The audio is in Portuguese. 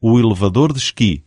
O elevador de esqui.